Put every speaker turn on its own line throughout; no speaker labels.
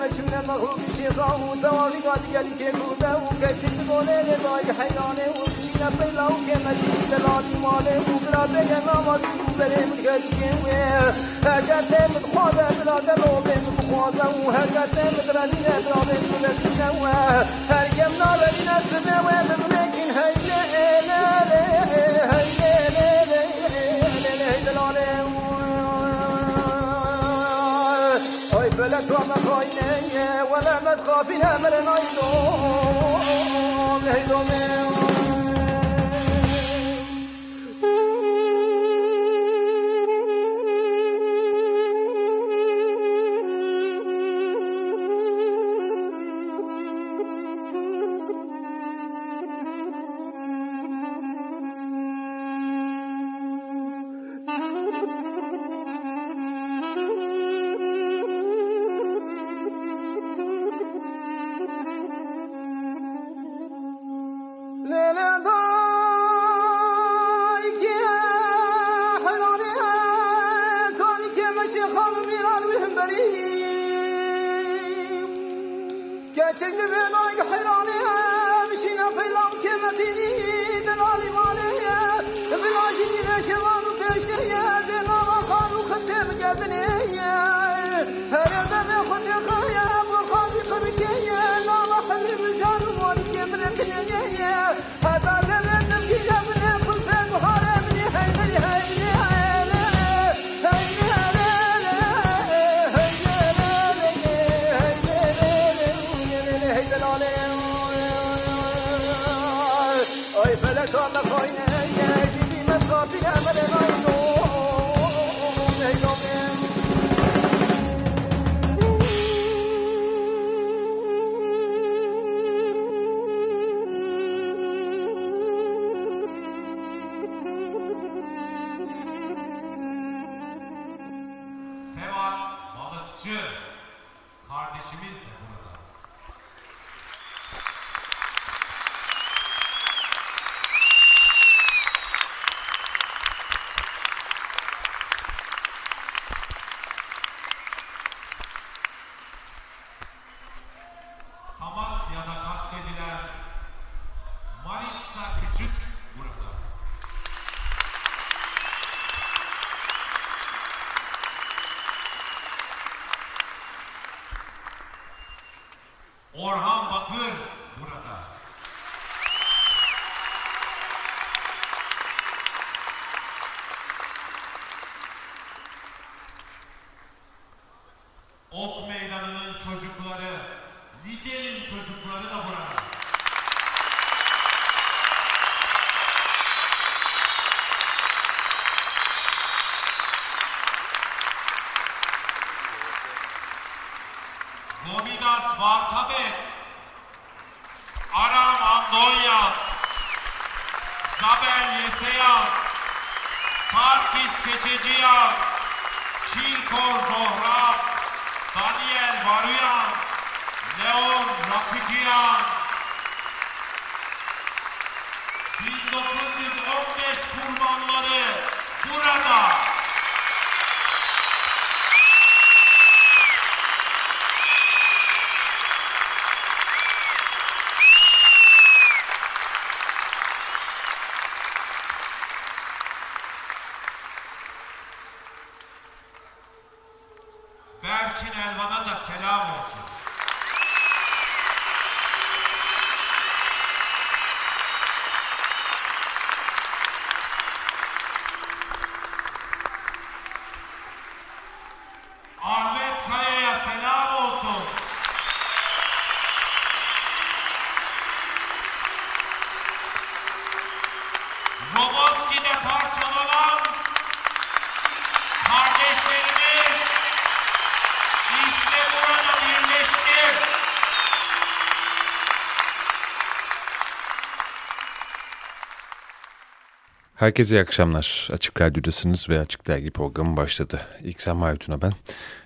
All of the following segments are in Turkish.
مجنون ما هو بشي ضاو في قد قال كيكودا وكشف دولي لداي حيراني وبشي نبلا وكمجي دلالي مالي وبلا بيا ناماسي وبلي من كشكي هكذا من خوادا بلا دلوبي من خوادا وهكذا من دراني نبراني من
الدنيا هرقم نابلي نسمي ومن ولا ما تخافين من عيدهم عيدهم Thank you. Nikor Zohra, Daniel Baruyan, Leon Rapikiyan, 1915 kurbanları burada.
Herkese iyi akşamlar. Açık Radyo'dasınız ve Açık Dergi programı başladı. İlk sen Mahmut'una ben.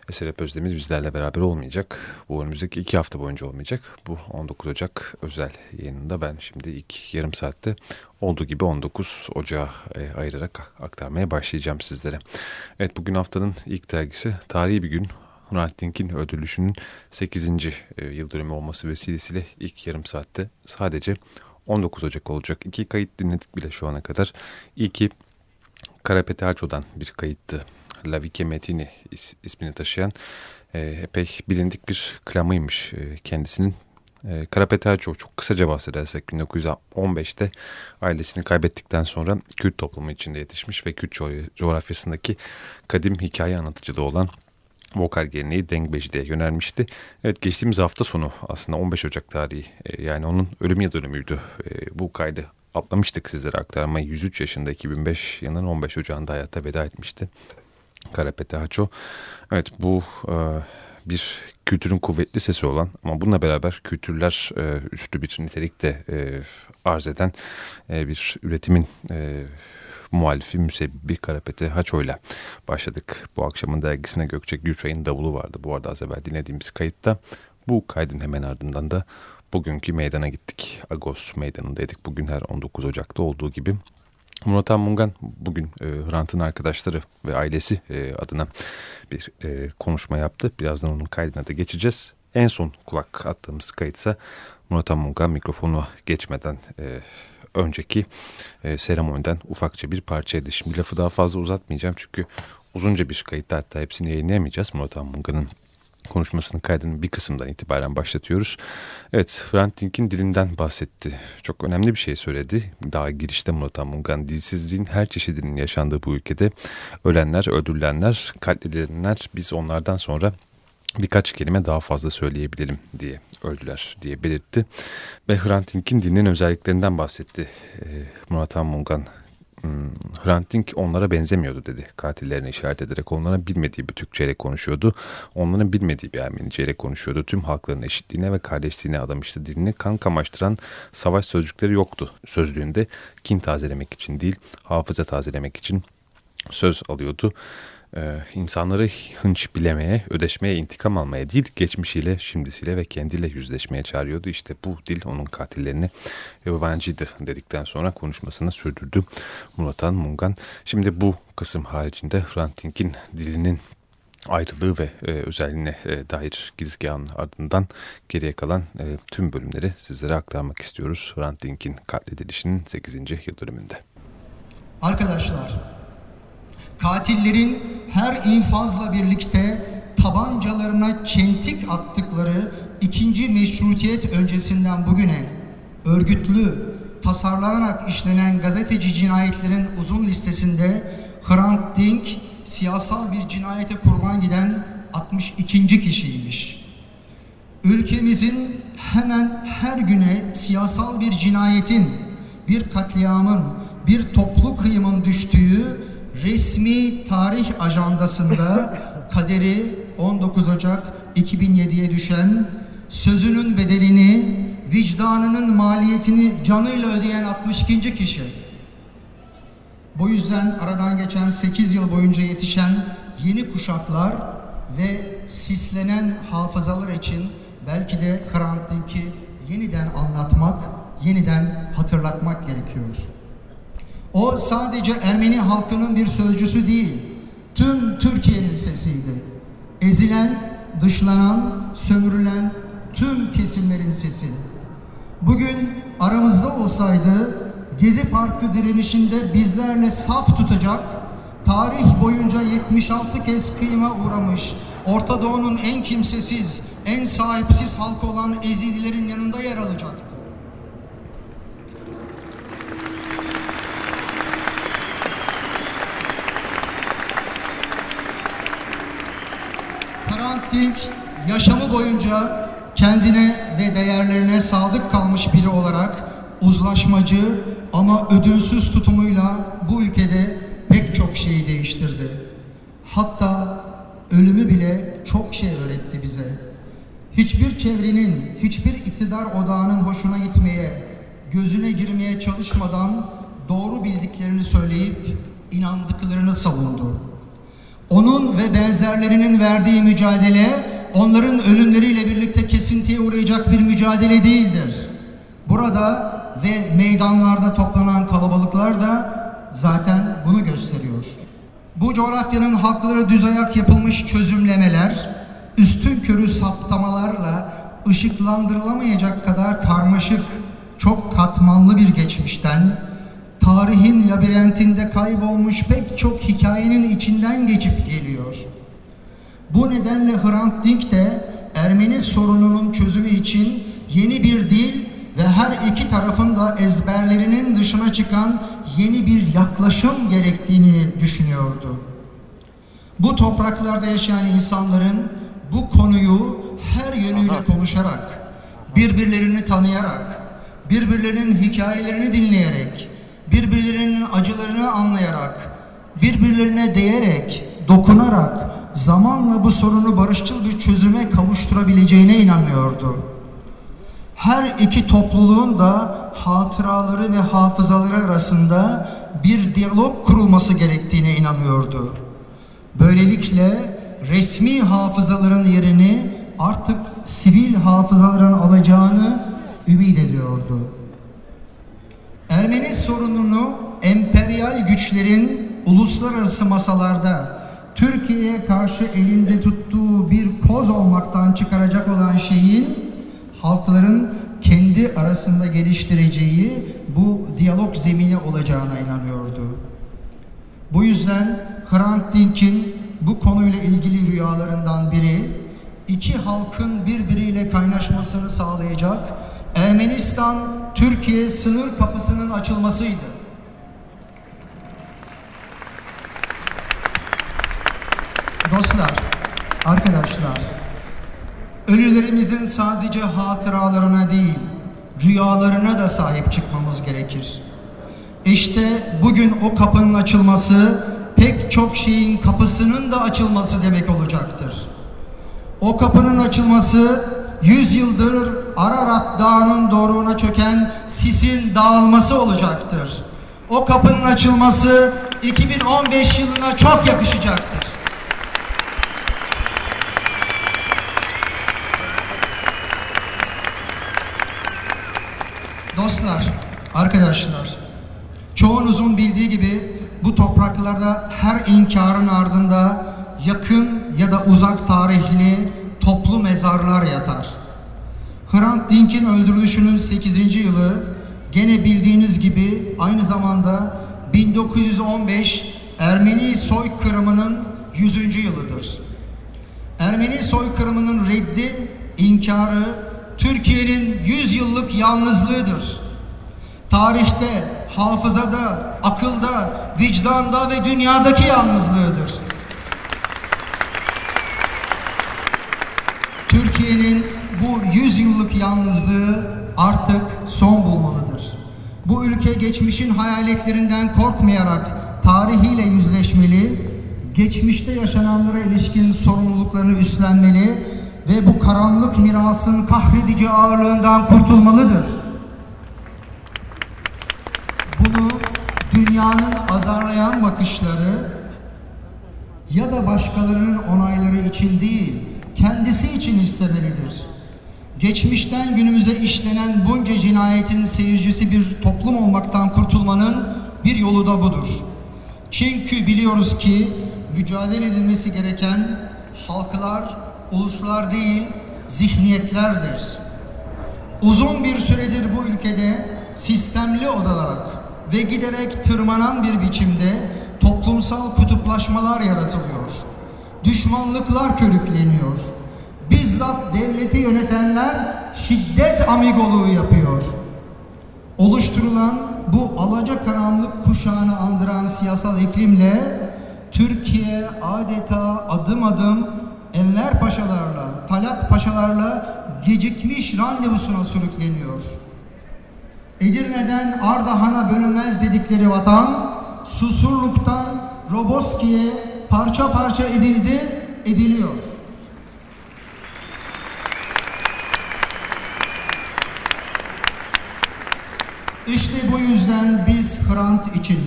Eserep Özdemir bizlerle beraber olmayacak. Bu önümüzdeki iki hafta boyunca olmayacak. Bu 19 Ocak özel yayınında ben şimdi ilk yarım saatte olduğu gibi 19 Ocağı e, ayırarak aktarmaya başlayacağım sizlere. Evet bugün haftanın ilk dergisi tarihi bir gün. Hrant Dink'in öldürülüşünün 8. E, yıl dönümü olması vesilesiyle ilk yarım saatte sadece 19 Ocak olacak. İki kayıt dinledik bile şu ana kadar. İlki Karapeti Haço'dan bir kayıttı. La Vike Metini is, ismini taşıyan e, epey bilindik bir klamıymış e, kendisinin. E, Karapeti Haço çok kısaca bahsedersek 1915'te ailesini kaybettikten sonra Kürt toplumu içinde yetişmiş ve Kürt coğrafyasındaki kadim hikaye anlatıcılığı olan vokal geleneği Dengbeci'de yönelmişti. Evet geçtiğimiz hafta sonu aslında 15 Ocak tarihi e, yani onun ölüm yıl dönümüydü. E, bu kaydı atlamıştık sizlere aktarmayı. 103 yaşında 2005 yılının 15 Ocağı'nda hayata veda etmişti. Karapete Haço. Evet bu e, bir kültürün kuvvetli sesi olan ama bununla beraber kültürler e, üstü bir nitelikte e, arz eden e, bir üretimin e, muhalifi müsebbibi Karapete Haço'yla başladık. Bu akşamın dergisine Gökçek Gürçay'ın davulu vardı. Bu arada az evvel dinlediğimiz kayıtta. Bu kaydın hemen ardından da bugünkü meydana gittik. Agos meydanındaydık. Bugün her 19 Ocak'ta olduğu gibi. Murat Mungan bugün e, Hrant'ın arkadaşları ve ailesi e, adına bir e, konuşma yaptı. Birazdan onun kaydına da geçeceğiz. En son kulak attığımız kayıt ise Murat Mungan mikrofonu geçmeden e, önceki e, seremoniden ufakça bir parçaydı. Şimdi lafı daha fazla uzatmayacağım çünkü uzunca bir kayıtta hatta hepsini yayınlayamayacağız. Murat Munga'nın konuşmasının kaydını bir kısımdan itibaren başlatıyoruz. Evet, Hrant Dink'in dilinden bahsetti. Çok önemli bir şey söyledi. Daha girişte Murat Mungan dilsizliğin her çeşidinin yaşandığı bu ülkede ölenler, öldürülenler, katledilenler biz onlardan sonra birkaç kelime daha fazla söyleyebilirim diye öldüler diye belirtti. Ve Hrant Dink'in dininin özelliklerinden bahsetti e, Murat Mungan. Hmm, Hrant Dink onlara benzemiyordu dedi katillerine işaret ederek onlara bilmediği bir Türkçeyle konuşuyordu. Onların bilmediği bir Ermeniceyle konuşuyordu. Tüm halkların eşitliğine ve kardeşliğine adamıştı dilini kan kamaştıran savaş sözcükleri yoktu sözlüğünde. Kin tazelemek için değil hafıza tazelemek için söz alıyordu e, insanları hınç bilemeye, ödeşmeye, intikam almaya değil, geçmişiyle, şimdisiyle ve kendiyle yüzleşmeye çağırıyordu. İşte bu dil onun katillerini yabancıydı dedikten sonra konuşmasını sürdürdü Murat Mungan. Şimdi bu kısım haricinde Hrant Dink'in dilinin ayrılığı ve e, özelliğine e, dair girizgahın ardından geriye kalan e, tüm bölümleri sizlere aktarmak istiyoruz. Hrant Dink'in katledilişinin 8. yıl dönümünde.
Arkadaşlar, Katillerin her infazla birlikte tabancalarına çentik attıkları ikinci meşrutiyet öncesinden bugüne örgütlü, tasarlanarak işlenen gazeteci cinayetlerin uzun listesinde Hrant Dink siyasal bir cinayete kurban giden 62. kişiymiş. Ülkemizin hemen her güne siyasal bir cinayetin, bir katliamın, bir toplu kıyımın düştüğü resmi tarih ajandasında kaderi 19 Ocak 2007'ye düşen sözünün bedelini, vicdanının maliyetini canıyla ödeyen 62. kişi. Bu yüzden aradan geçen 8 yıl boyunca yetişen yeni kuşaklar ve sislenen hafızalar için belki de Hrant Dink'i yeniden anlatmak, yeniden hatırlatmak gerekiyor. O sadece Ermeni halkının bir sözcüsü değil, tüm Türkiye'nin sesiydi. Ezilen, dışlanan, sömürülen tüm kesimlerin sesi. Bugün aramızda olsaydı Gezi Parkı direnişinde bizlerle saf tutacak, tarih boyunca 76 kez kıyıma uğramış, Orta Doğu'nun en kimsesiz, en sahipsiz halkı olan Ezidilerin yanında yer alacaktı. Dink yaşamı boyunca kendine ve değerlerine sadık kalmış biri olarak uzlaşmacı ama ödülsüz tutumuyla bu ülkede pek çok şeyi değiştirdi. Hatta ölümü bile çok şey öğretti bize. Hiçbir çevrenin, hiçbir iktidar odağının hoşuna gitmeye, gözüne girmeye çalışmadan doğru bildiklerini söyleyip inandıklarını savundu. Onun ve benzerlerinin verdiği mücadele onların ölümleriyle birlikte kesintiye uğrayacak bir mücadele değildir. Burada ve meydanlarda toplanan kalabalıklar da zaten bunu gösteriyor. Bu coğrafyanın halkları düz ayak yapılmış çözümlemeler, üstün körü saptamalarla ışıklandırılamayacak kadar karmaşık, çok katmanlı bir geçmişten, tarihin labirentinde kaybolmuş pek çok hikayenin içinden geçip geliyor. Bu nedenle Hrant Dink de Ermeni sorununun çözümü için yeni bir dil ve her iki tarafın da ezberlerinin dışına çıkan yeni bir yaklaşım gerektiğini düşünüyordu. Bu topraklarda yaşayan insanların bu konuyu her yönüyle konuşarak, birbirlerini tanıyarak, birbirlerinin hikayelerini dinleyerek, birbirlerinin acılarını anlayarak, birbirlerine değerek, dokunarak zamanla bu sorunu barışçıl bir çözüme kavuşturabileceğine inanıyordu. Her iki topluluğun da hatıraları ve hafızaları arasında bir diyalog kurulması gerektiğine inanıyordu. Böylelikle resmi hafızaların yerini artık sivil hafızaların alacağını ümit ediyordu. Ermeni sorununu emperyal güçlerin uluslararası masalarda Türkiye'ye karşı elinde tuttuğu bir koz olmaktan çıkaracak olan şeyin halkların kendi arasında geliştireceği bu diyalog zemini olacağına inanıyordu. Bu yüzden Hrant Dink'in bu konuyla ilgili rüyalarından biri iki halkın birbiriyle kaynaşmasını sağlayacak Ermenistan Türkiye sınır kapısının açılmasıydı. Dostlar, arkadaşlar, ölülerimizin sadece hatıralarına değil, rüyalarına da sahip çıkmamız gerekir. İşte bugün o kapının açılması pek çok şeyin kapısının da açılması demek olacaktır. O kapının açılması 100 yıldır Ararat Dağı'nın doruğuna çöken sisin dağılması olacaktır. O kapının açılması 2015 yılına çok yakışacaktır. Dostlar, arkadaşlar, çoğunuzun bildiği gibi bu topraklarda her inkarın ardında yakın ya da uzak tarihli toplu mezarlar yatar. Hrant Dink'in öldürülüşünün 8. yılı gene bildiğiniz gibi aynı zamanda 1915 Ermeni soykırımının 100. yılıdır. Ermeni soykırımının reddi, inkarı Türkiye'nin 100 yıllık yalnızlığıdır. Tarihte, hafızada, akılda, vicdanda ve dünyadaki yalnızlığıdır. Türkiye'nin bu 100 yıllık yalnızlığı artık son bulmalıdır. Bu ülke geçmişin hayaletlerinden korkmayarak tarihiyle yüzleşmeli, geçmişte yaşananlara ilişkin sorumluluklarını üstlenmeli ve bu karanlık mirasın kahredici ağırlığından kurtulmalıdır. Bunu dünyanın azarlayan bakışları ya da başkalarının onayları için değil, kendisi için istemelidir. Geçmişten günümüze işlenen bunca cinayetin seyircisi bir toplum olmaktan kurtulmanın bir yolu da budur. Çünkü biliyoruz ki mücadele edilmesi gereken halklar, uluslar değil, zihniyetlerdir. Uzun bir süredir bu ülkede sistemli olarak ve giderek tırmanan bir biçimde toplumsal kutuplaşmalar yaratılıyor. Düşmanlıklar körükleniyor. Bizzat devleti yönetenler şiddet amigoluğu yapıyor. Oluşturulan bu alaca karanlık kuşağını andıran siyasal iklimle Türkiye adeta adım adım Enver Paşalarla, Talat Paşalarla gecikmiş randevusuna sürükleniyor. Edirne'den Ardahan'a bölünmez dedikleri vatan, Susurluk'tan Roboski'ye parça parça edildi, ediliyor. İşte bu yüzden biz Hrant için,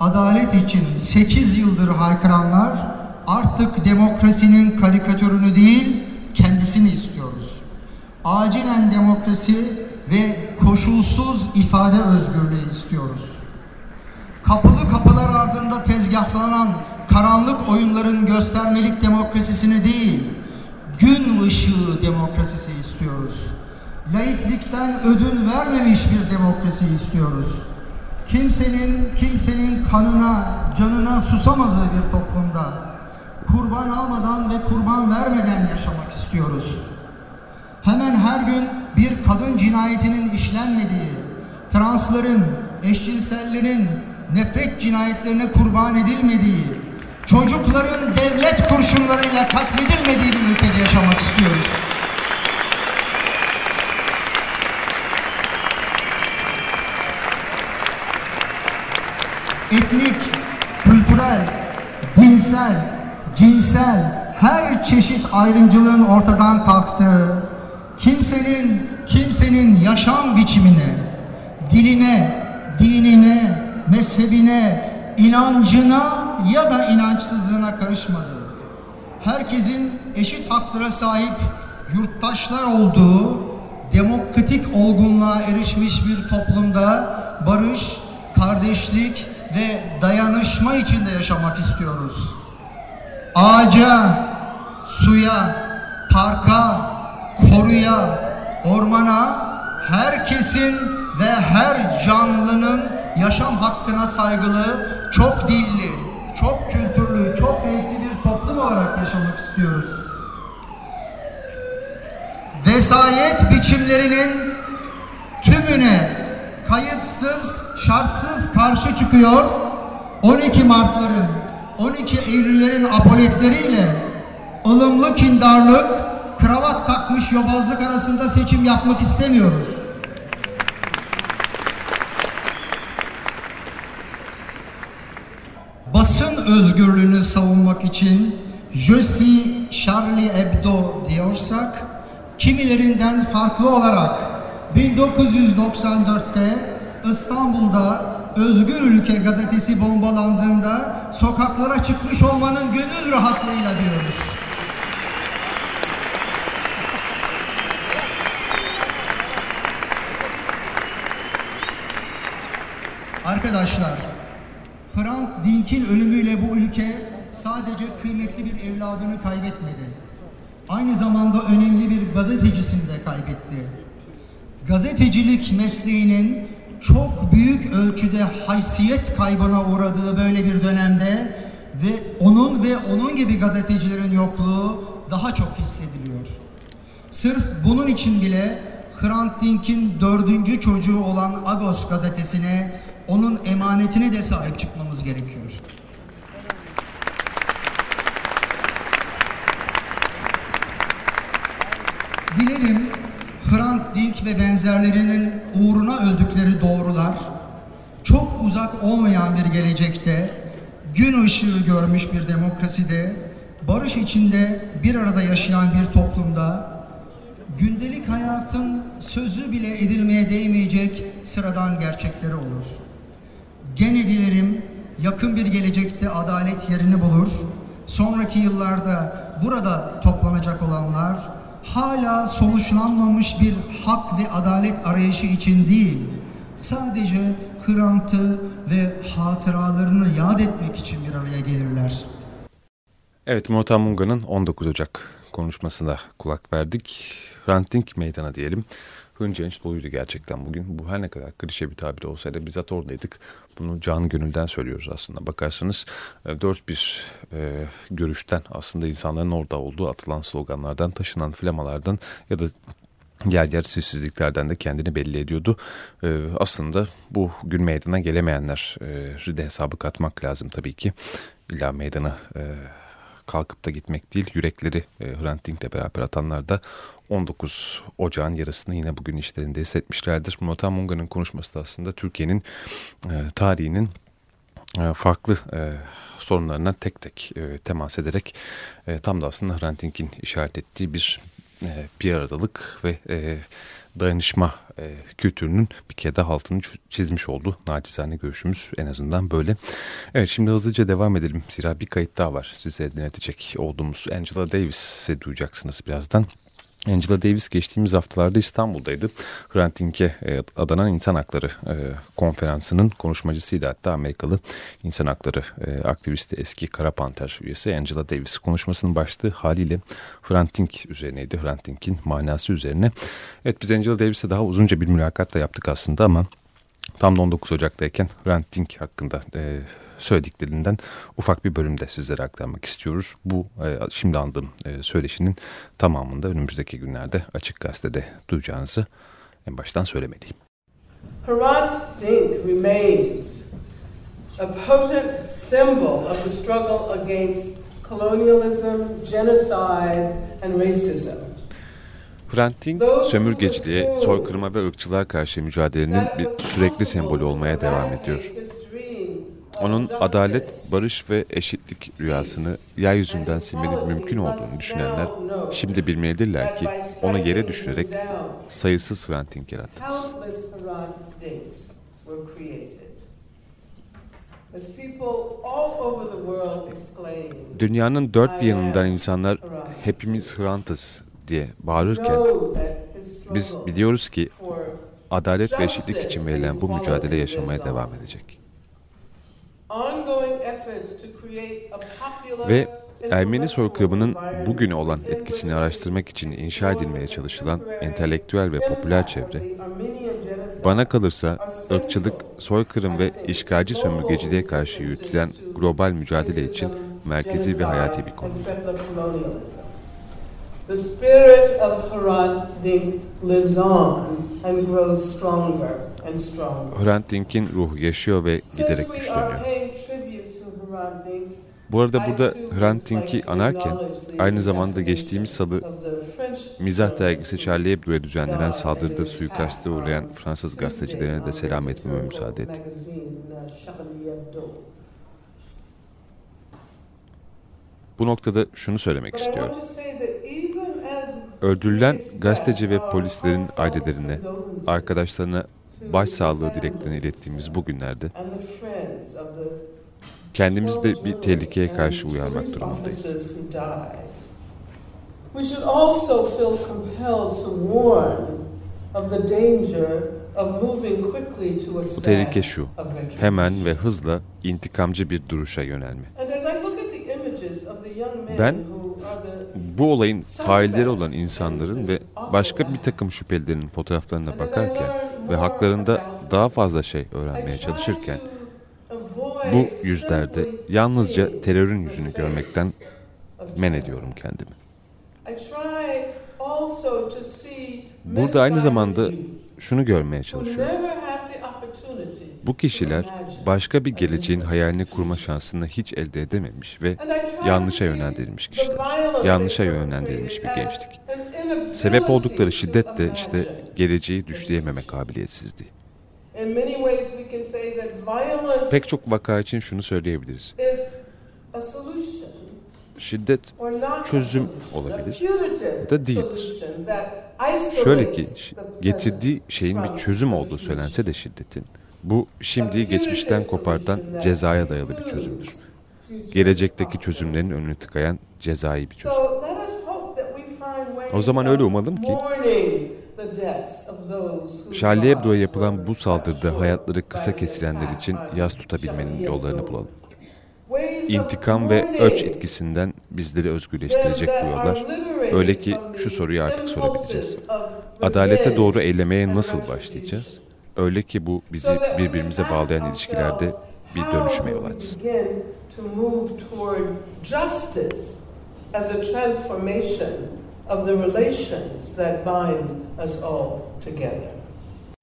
adalet için 8 yıldır haykıranlar artık demokrasinin karikatürünü değil kendisini istiyoruz. Acilen demokrasi ve koşulsuz ifade özgürlüğü istiyoruz. Kapılı kapılar ardında tezgahlanan karanlık oyunların göstermelik demokrasisini değil, gün ışığı demokrasisi istiyoruz. Laiklikten ödün vermemiş bir demokrasi istiyoruz. Kimsenin kimsenin kanına, canına susamadığı bir toplumda kurban almadan ve kurban vermeden yaşamak istiyoruz. Hemen her gün bir kadın cinayetinin işlenmediği, transların, eşcinsellerin nefret cinayetlerine kurban edilmediği, çocukların devlet kurşunlarıyla katledilmediği bir ülkede yaşamak istiyoruz. Etnik, kültürel, dinsel, cinsel her çeşit ayrımcılığın ortadan kalktığı, kimsenin kimsenin yaşam biçimine, diline, dinine, mezhebine, inancına ya da inançsızlığına karışmadığı, herkesin eşit haklara sahip yurttaşlar olduğu demokratik olgunluğa erişmiş bir toplumda barış, kardeşlik ve dayanışma içinde yaşamak istiyoruz. Ağaca, suya, parka, koruya, ormana herkesin ve her canlının yaşam hakkına saygılı, çok dilli, çok kültürlü, çok renkli bir toplum olarak yaşamak istiyoruz. Vesayet biçimlerinin tümüne kayıtsız, şartsız karşı çıkıyor. 12 Mart'ların, 12 Eylül'lerin apoletleriyle ılımlı kindarlık, kravat takmış yobazlık arasında seçim yapmak istemiyoruz. basın özgürlüğünü savunmak için Je suis Charlie Hebdo diyorsak kimilerinden farklı olarak 1994'te İstanbul'da Özgür Ülke gazetesi bombalandığında sokaklara çıkmış olmanın gönül rahatlığıyla diyoruz. Arkadaşlar Hrant Dink'in ölümüyle bu ülke sadece kıymetli bir evladını kaybetmedi. Aynı zamanda önemli bir gazetecisini de kaybetti. Gazetecilik mesleğinin çok büyük ölçüde haysiyet kaybına uğradığı böyle bir dönemde ve onun ve onun gibi gazetecilerin yokluğu daha çok hissediliyor. Sırf bunun için bile Hrant Dink'in dördüncü çocuğu olan Agos gazetesine onun emanetine de sahip çıkmamız gerekiyor. Dilerim Ve benzerlerinin uğruna öldükleri doğrular çok uzak olmayan bir gelecekte gün ışığı görmüş bir demokraside barış içinde bir arada yaşayan bir toplumda gündelik hayatın sözü bile edilmeye değmeyecek sıradan gerçekleri olur. Gene dilerim yakın bir gelecekte adalet yerini bulur. Sonraki yıllarda burada toplanacak olanlar hala sonuçlanmamış bir hak ve adalet arayışı için değil, sadece Hrant'ı ve hatıralarını yad etmek için bir araya gelirler.
Evet, Murat Munga'nın 19 Ocak konuşmasına kulak verdik. Hrant Dink meydana diyelim. Hınca doluydu gerçekten bugün. Bu her ne kadar klişe bir tabir olsa da bizzat oradaydık. Bunu can gönülden söylüyoruz aslında. Bakarsanız e, dört bir e, görüşten aslında insanların orada olduğu atılan sloganlardan, taşınan flamalardan ya da yer yer sessizliklerden de kendini belli ediyordu. Ee, aslında bu gün meydana gelemeyenler e, de hesabı katmak lazım tabii ki. İlla meydana e, kalkıp da gitmek değil, yürekleri e, Hrant Dink'le beraber atanlar da 19 Ocağın yarısını yine bugün işlerinde hissetmişlerdir. Murat Munga'nın konuşması da aslında Türkiye'nin e, tarihinin e, farklı e, sorunlarına tek tek e, temas ederek e, tam da aslında Hrant Dink'in işaret ettiği bir e, bir aradalık ve e, dayanışma e, kültürünün bir kere daha altını çizmiş oldu. Nacizane görüşümüz en azından böyle. Evet şimdi hızlıca devam edelim. Zira bir kayıt daha var size dinletecek olduğumuz Angela Davis'i duyacaksınız birazdan. Angela Davis geçtiğimiz haftalarda İstanbul'daydı. Hrant Dink'e e, adanan İnsan Hakları e, Konferansı'nın konuşmacısıydı. Hatta Amerikalı insan hakları e, aktivisti eski Kara Panter üyesi Angela Davis. Konuşmasının başlığı haliyle Hrant Dink üzerineydi. Hrant Dink'in manası üzerine. Evet biz Angela Davis'e daha uzunca bir mülakat da yaptık aslında ama tam da 19 Ocak'tayken Hrant Dink hakkında e, söylediklerinden ufak bir bölümde sizlere aktarmak istiyoruz. Bu e, şimdi andığım e, söyleşinin tamamında önümüzdeki günlerde Açık Gazete'de duyacağınızı en baştan söylemeliyim.
Hrant Dink remains a potent symbol of the struggle against colonialism, genocide and racism.
Hrant Dink, sömürgeciliğe, soykırıma ve ırkçılığa karşı mücadelenin bir sürekli sembolü olmaya devam ediyor. Onun adalet, barış ve eşitlik rüyasını yeryüzünden silmenin mümkün olduğunu düşünenler şimdi bilmelidirler ki onu yere düşürerek sayısız Hrant Dink yarattınız. Dünyanın dört bir yanından insanlar hepimiz Hrant'ız diye bağırırken biz biliyoruz ki adalet ve eşitlik için verilen bu mücadele yaşamaya devam edecek. Ve Ermeni soykırımının bugüne olan etkisini araştırmak için inşa edilmeye çalışılan entelektüel ve popüler çevre, bana kalırsa ırkçılık, soykırım ve işgalci sömürgeciliğe karşı yürütülen global mücadele için merkezi ve hayati bir konu. The spirit of Hrant Dink lives on and grows stronger and stronger. Hrant Dink'in ruhu yaşıyor ve giderek güçleniyor. Bu arada burada Hrant Dink'i anarken aynı zamanda geçtiğimiz salı Mizah dergisi Charlie Hebdo'ya düzenlenen saldırıda suikaste uğrayan Fransız gazetecilerine de selam etmeme müsaade ettim. Bu noktada şunu söylemek istiyorum. Öldürülen gazeteci ve polislerin ailelerine, arkadaşlarına başsağlığı dileklerini ilettiğimiz bu günlerde kendimizi de bir tehlikeye karşı uyarmak durumundayız. We should also feel compelled to warn of the danger Bu tehlike şu, hemen ve hızla intikamcı bir duruşa yönelme. Ben bu olayın failleri olan insanların ve başka bir takım şüphelilerin fotoğraflarına bakarken ve haklarında daha fazla şey öğrenmeye çalışırken bu yüzlerde yalnızca terörün yüzünü görmekten men ediyorum kendimi. Burada aynı zamanda şunu görmeye çalışıyorum. Bu kişiler başka bir geleceğin hayalini kurma şansını hiç elde edememiş ve yanlışa yönlendirilmiş kişiler. Yanlışa yönlendirilmiş bir gençlik. Sebep oldukları şiddet de işte geleceği düşleyememe kabiliyetsizliği. Pek çok vaka için şunu söyleyebiliriz. Şiddet çözüm olabilir ya da değildir. Şöyle ki getirdiği şeyin bir çözüm olduğu söylense de şiddetin bu şimdiyi geçmişten kopartan cezaya dayalı bir çözümdür. Gelecekteki çözümlerin önünü tıkayan cezai bir çözüm. O zaman öyle umalım ki Charlie Hebdo'ya yapılan bu saldırıda hayatları kısa kesilenler için yas tutabilmenin yollarını bulalım. İntikam ve ölç etkisinden bizleri özgürleştirecek bu yollar. Öyle ki şu soruyu artık sorabileceğiz. Adalete doğru eylemeye nasıl başlayacağız? Öyle ki bu bizi birbirimize bağlayan ilişkilerde bir dönüşüme yol açsın.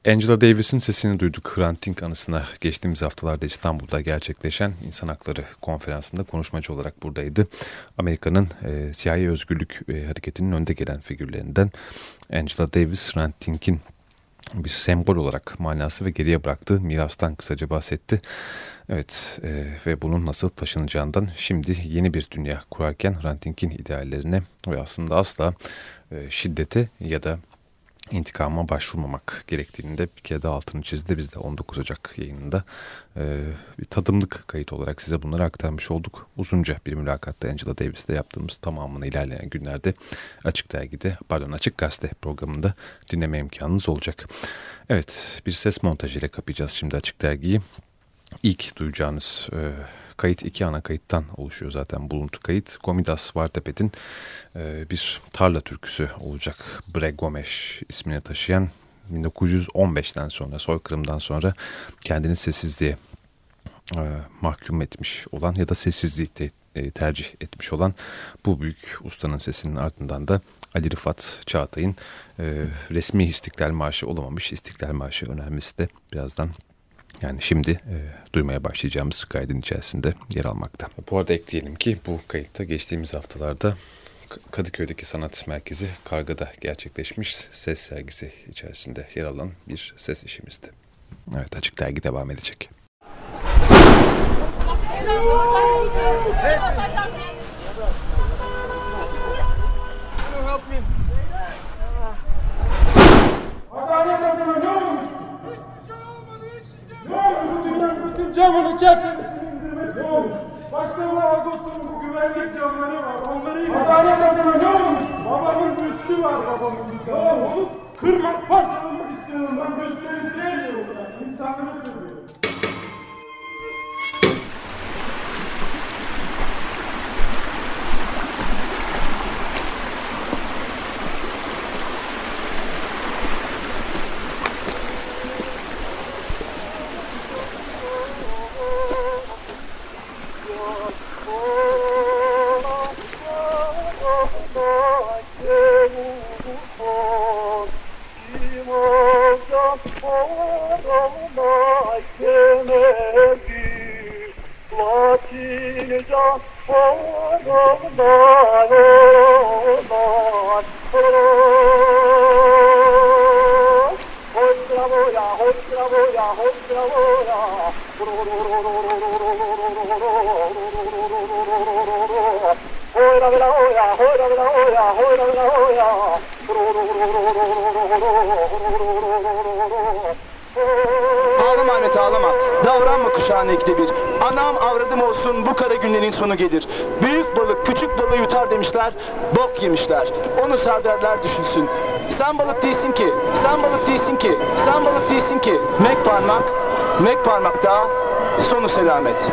Angela Davis'in sesini duyduk Hrant anısına geçtiğimiz haftalarda İstanbul'da gerçekleşen İnsan Hakları Konferansı'nda konuşmacı olarak buradaydı. Amerika'nın e, siyahi özgürlük e, hareketinin önde gelen figürlerinden Angela Davis, Hrant bir sembol olarak manası ve geriye bıraktığı mirastan kısaca bahsetti. Evet e, ve bunun nasıl taşınacağından şimdi yeni bir dünya kurarken Ranting'in ideallerine ve aslında asla e, şiddete ya da intikama başvurmamak gerektiğini de bir kere daha altını çizdi. Biz de 19 Ocak yayınında e, bir tadımlık kayıt olarak size bunları aktarmış olduk. Uzunca bir mülakatta Angela Davis'te yaptığımız tamamını ilerleyen günlerde Açık Dergi'de, pardon Açık Gazete programında dinleme imkanınız olacak. Evet bir ses montajıyla kapayacağız şimdi Açık Dergi'yi. İlk duyacağınız e, kayıt iki ana kayıttan oluşuyor zaten buluntu kayıt. Gomidas Vartepet'in e, bir tarla türküsü olacak. Bre ismini taşıyan 1915'ten sonra soykırımdan sonra kendini sessizliğe e, mahkum etmiş olan ya da sessizliği te, e, tercih etmiş olan bu büyük ustanın sesinin ardından da Ali Rıfat Çağatay'ın e, resmi İstiklal Marşı olamamış İstiklal Marşı önermesi de birazdan yani şimdi e, duymaya başlayacağımız kaydın içerisinde yer almakta. Bu arada ekleyelim ki bu kayıtta geçtiğimiz haftalarda Kadıköy'deki sanat merkezi Karga'da gerçekleşmiş ses sergisi içerisinde yer alan bir ses işimizdi. Evet açık dergi devam edecek.
Adalet
Ağlama Ahmet ağlama. Davranma kuşağına ikide bir. Anam avradım olsun bu kara günlerin sonu gelir. Büyük yutar demişler. Bok yemişler. Onu serdarlar düşünsün. Sen balık değilsin ki. Sen balık değilsin ki. Sen balık değilsin ki. Mek parmak. Mek parmak daha. Sonu selamet.